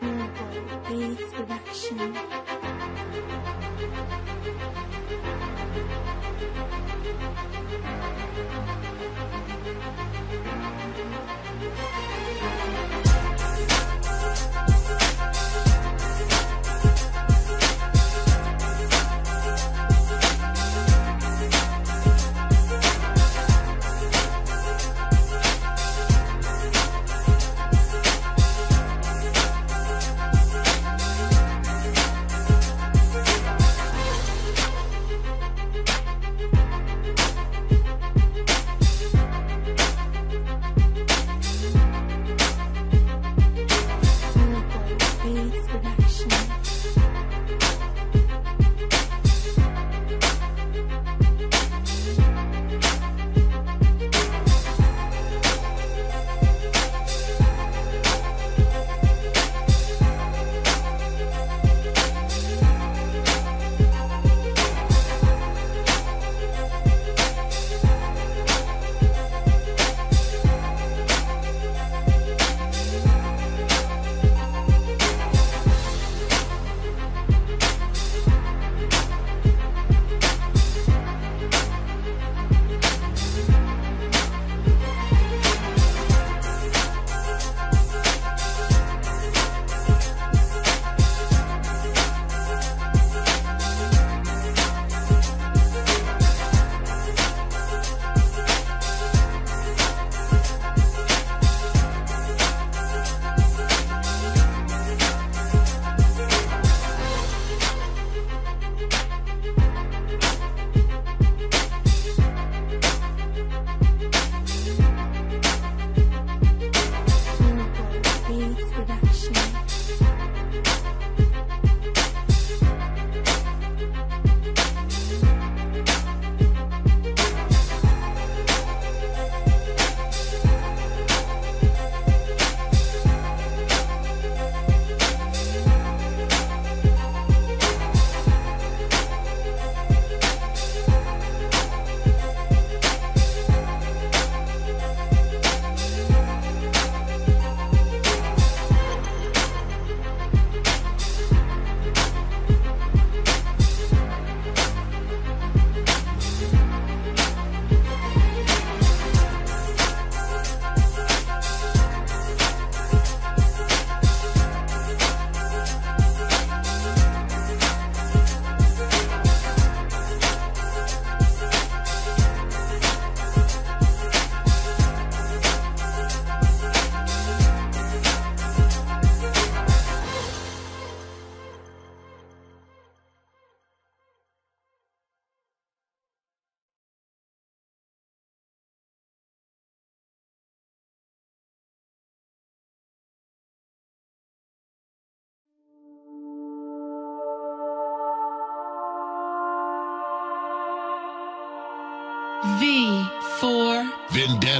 Miracle Beats Production.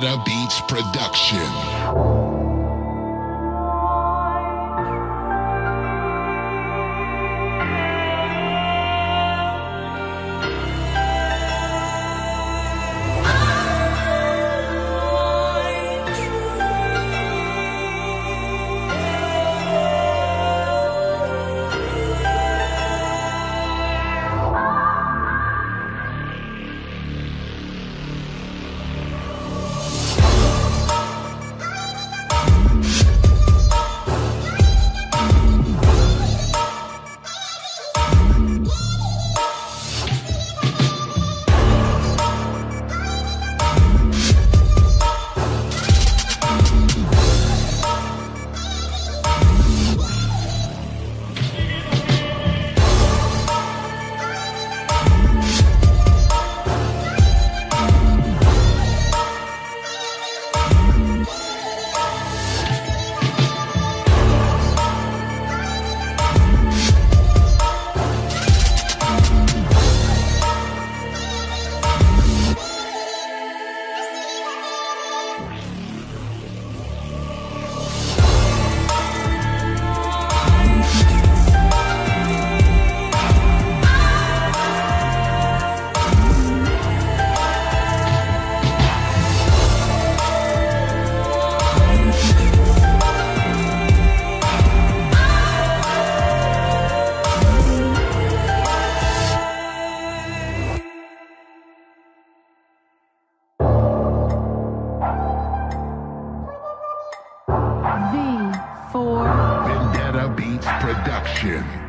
Vendetta Beats Production. four. Vendetta Beats Production.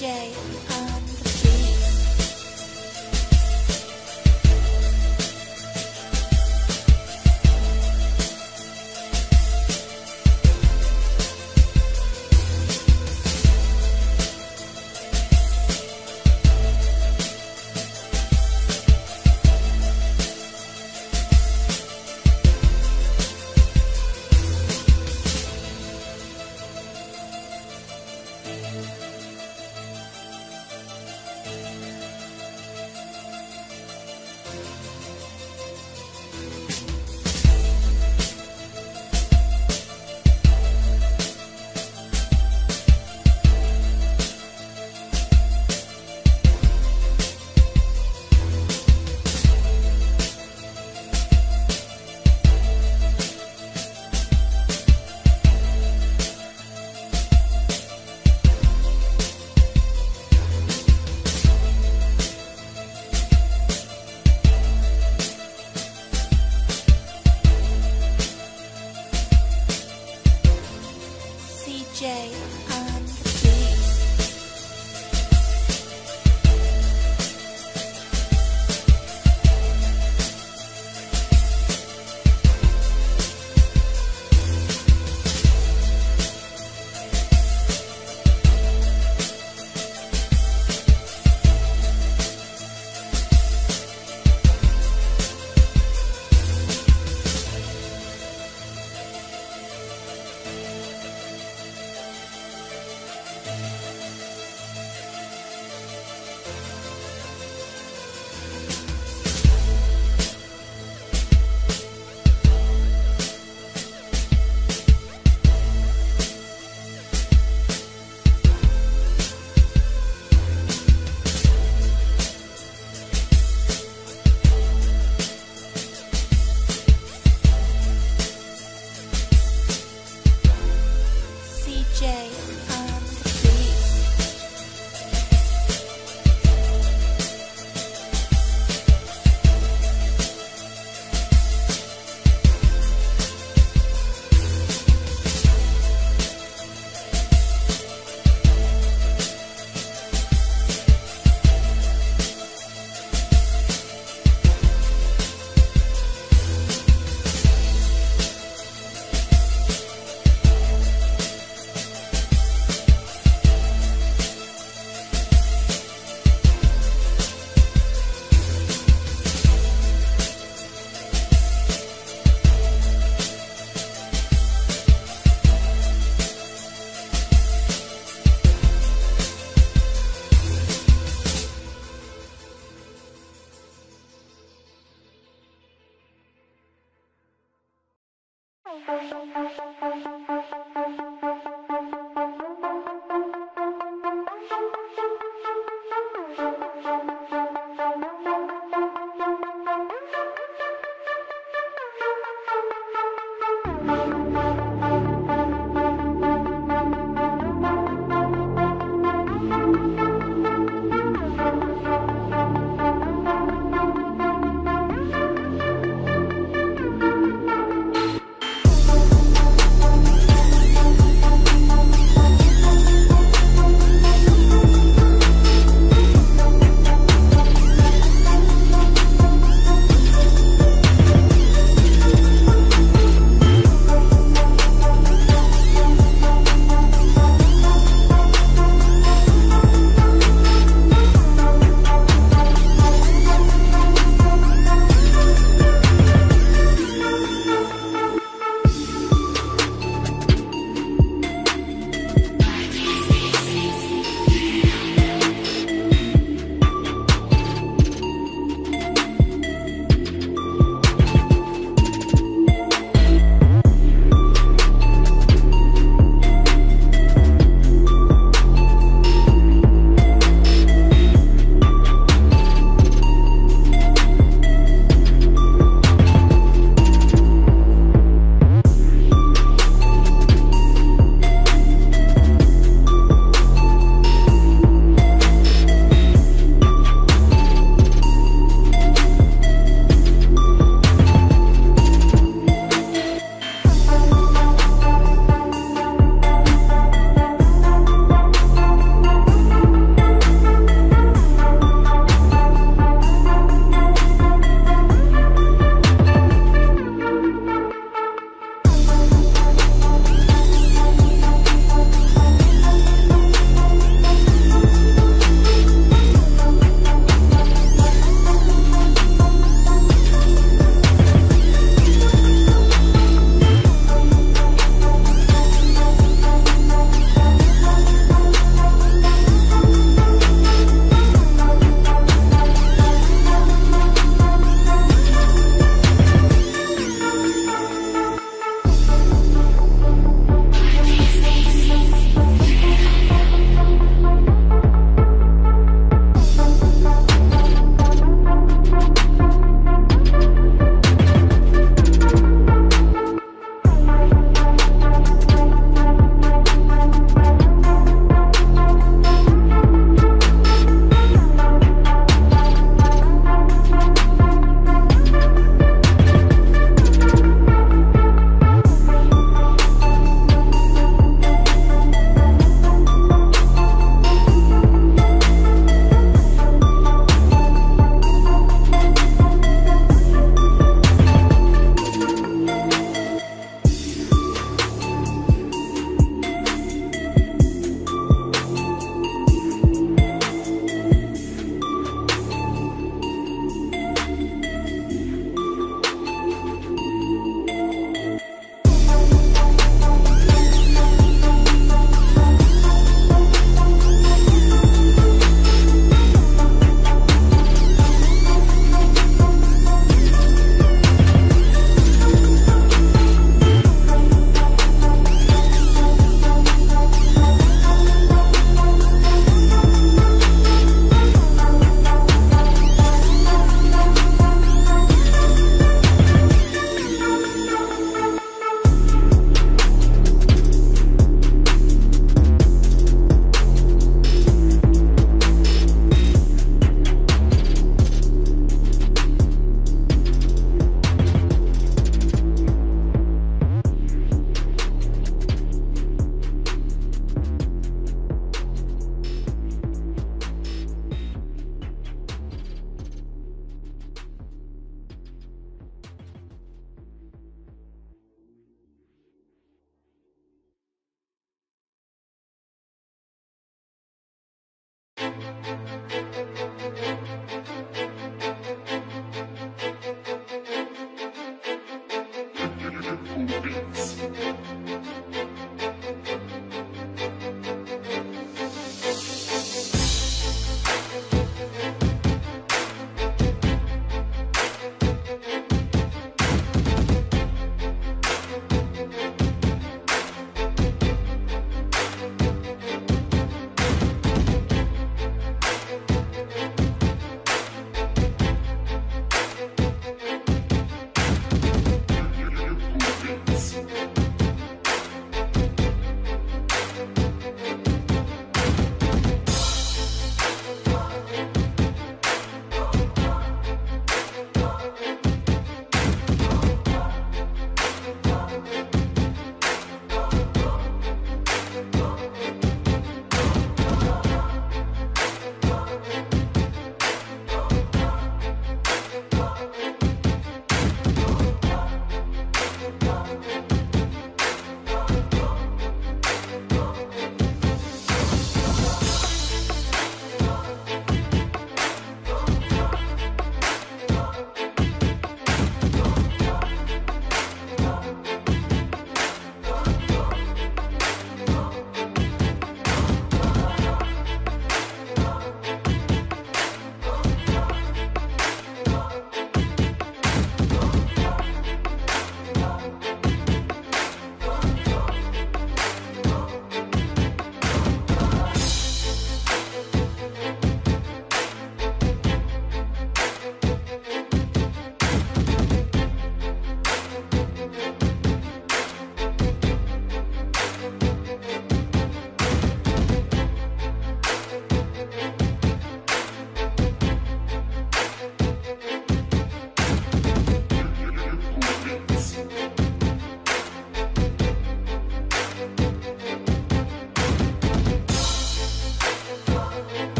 The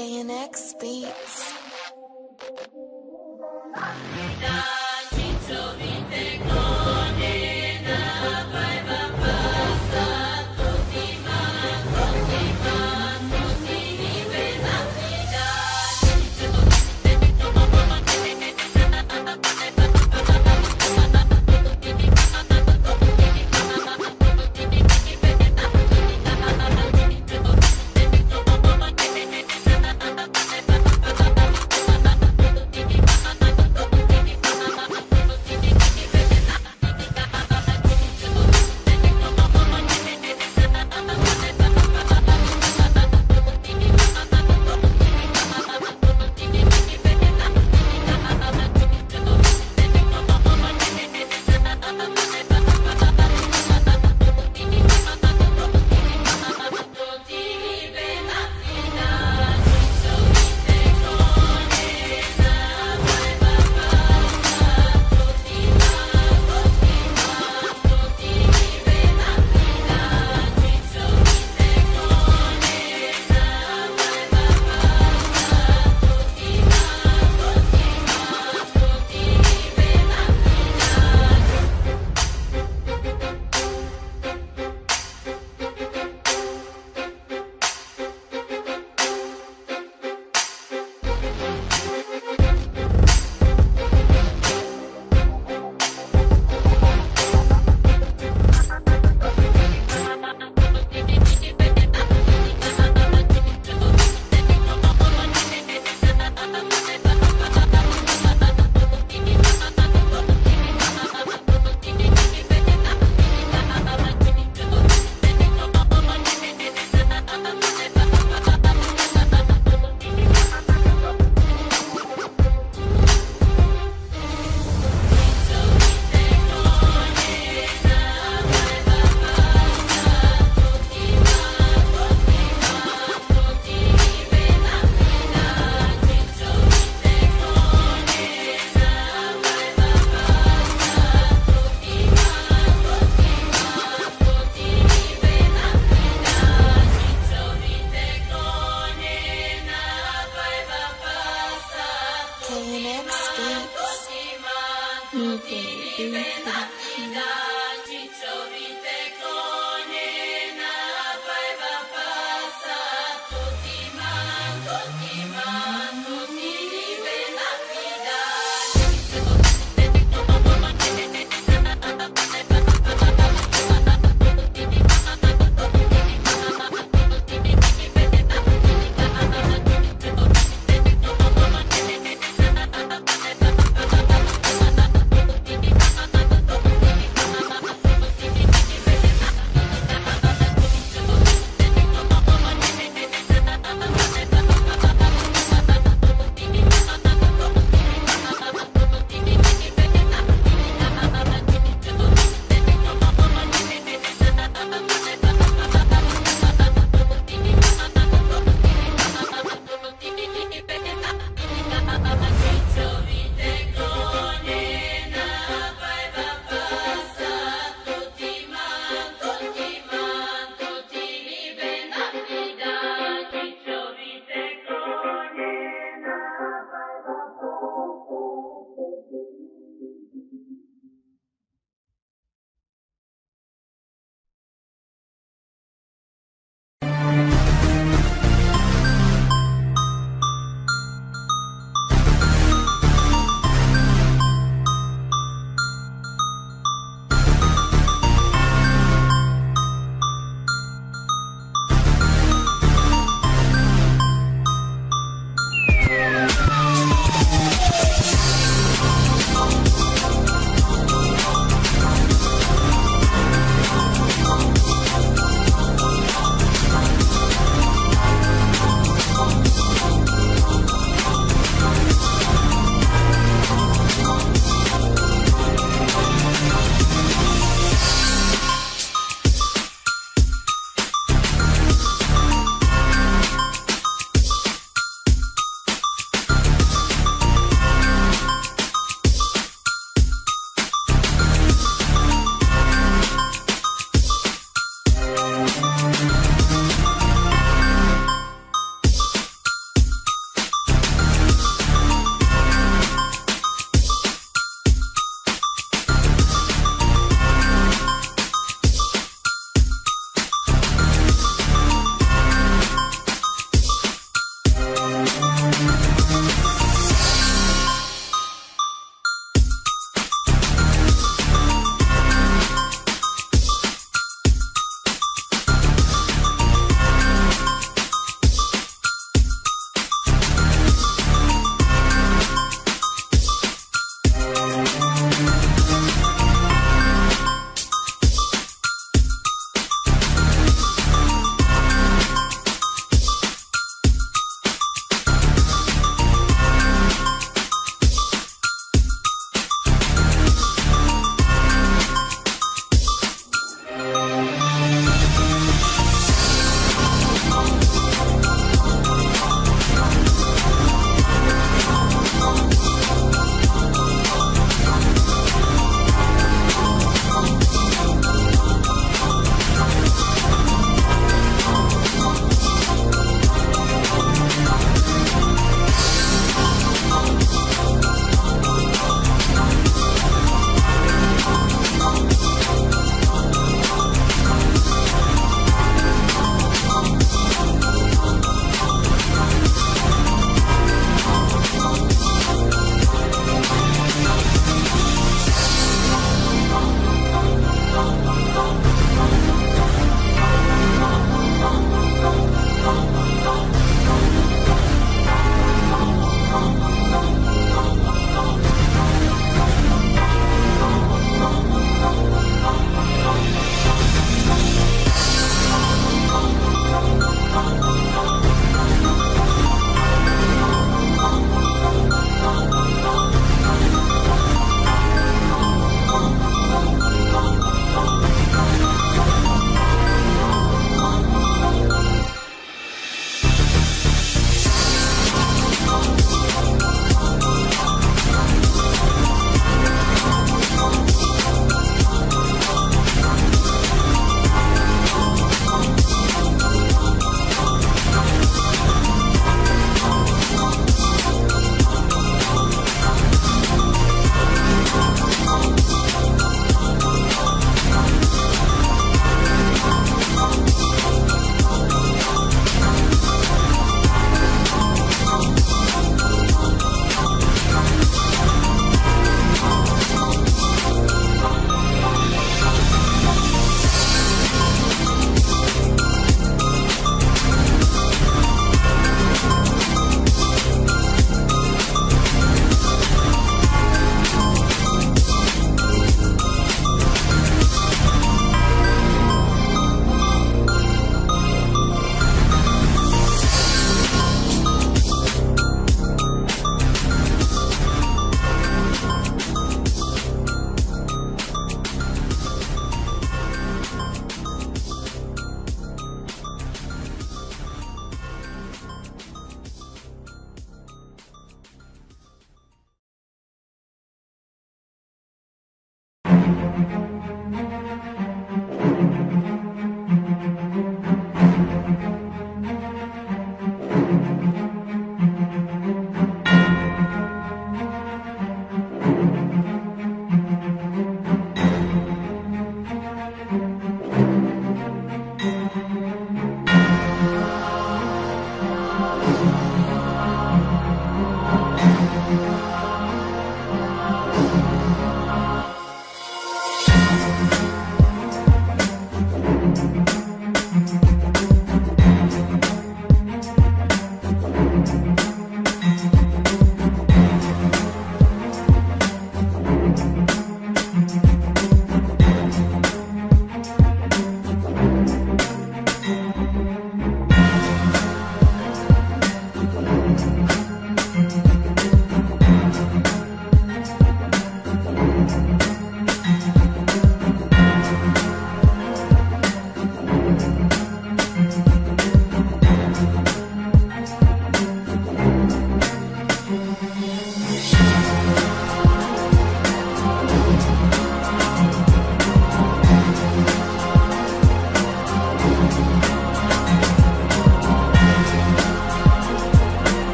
KNX Beats.